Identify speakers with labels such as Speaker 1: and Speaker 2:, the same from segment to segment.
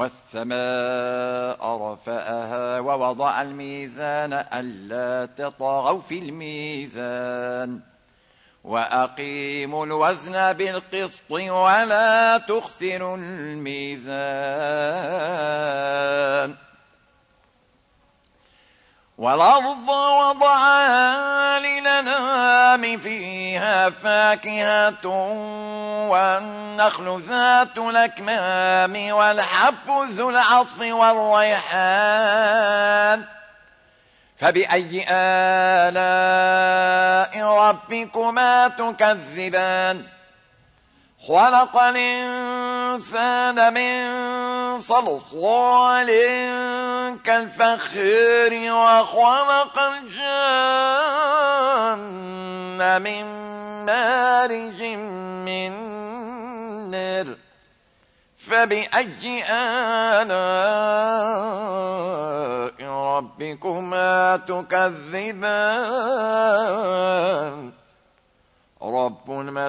Speaker 1: والسماء رفأها ووضع الميزان ألا تطغوا في الميزان وأقيموا الوزن بالقسط ولا تخسروا الميزان والأرض وضعها للنام فيها فاكهة والنخل ذات الأكمام والحب ذو العطف والريحان. فبأي آلاء ربكما تكذبان؟ خلق الإنسان من صلصال كالفخير وخلق الجن من مارج من نار فبأي آلاء ربكما تكذبان؟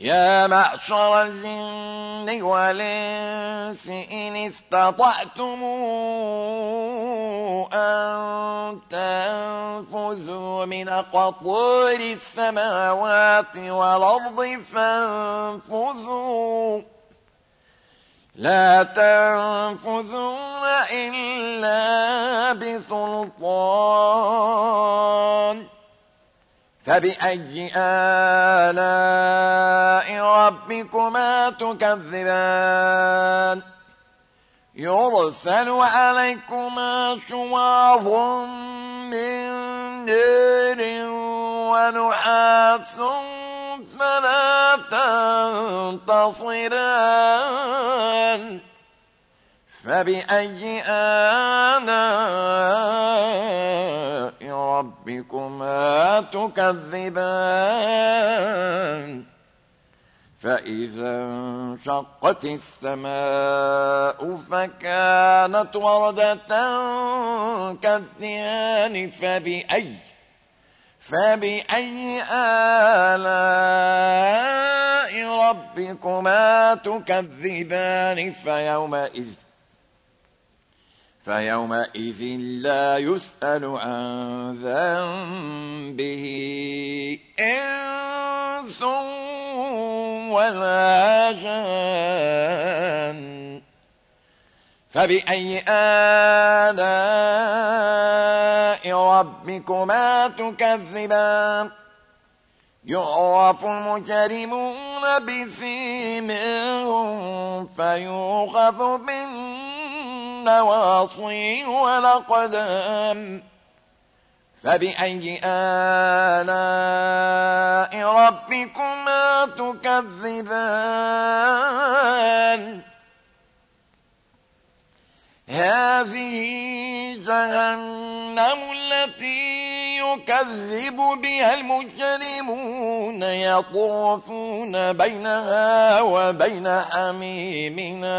Speaker 1: يا معشر الجن والإنس إن استطعتم أن تنفذوا من قطور السماوات والأرض فانفذوا. لا تنفذون إلا بسلطان. فبأي آلاء ربكما تكذبان يرسل عليكما شواظ من نار ونحاس فلا تنتصران فبأي آلاء ربكما تكذبان فإذا انشقت السماء فكانت وردة كالديان فبأي فبأي آلاء ربكما تكذبان فيومئذ فيومئذ لا يسأل عن ذنبه إنس ولا جان. فبأي آلاء ربكما تكذبان؟ يعرف المجرمون بسيمهم فيوخذ بالنواصي والأقدام. فبأي آلاء ربكما تكذبان؟ هذه جهنم التي يكذب بها المجرمون يطوفون بينها وبين حميمنا.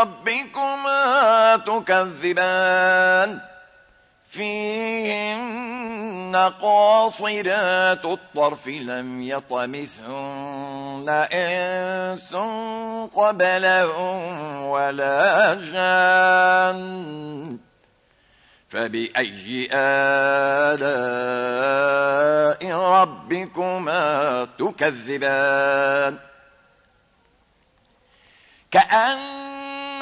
Speaker 1: ربكما تكذبان. فيهن قاصرات الطرف لم يطمثهن إنس قبلهم ولا جان. فبأي آلاء ربكما تكذبان؟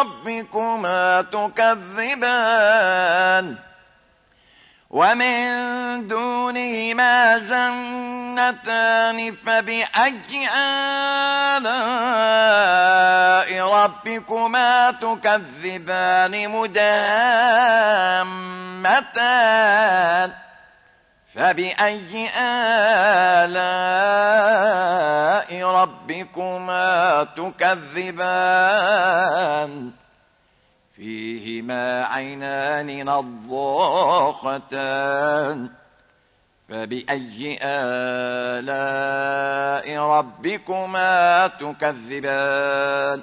Speaker 1: ربكما تكذبان. ومن دونهما جنتان فبأي آلاء ربكما تكذبان مدهامتان. فبأي آلاء ربكما تكذبان؟ فيهما عينان نضاختان. فبأي آلاء ربكما تكذبان؟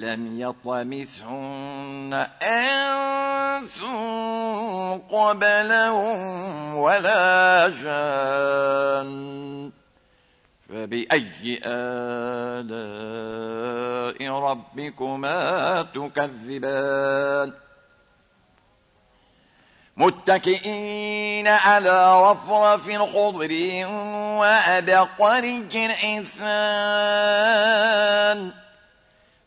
Speaker 1: لم يطمثهن أنس قبلهم ولا جان. فبأي آلاء ربكما تكذبان؟ متكئين على رفرف خضر وأبقر حسان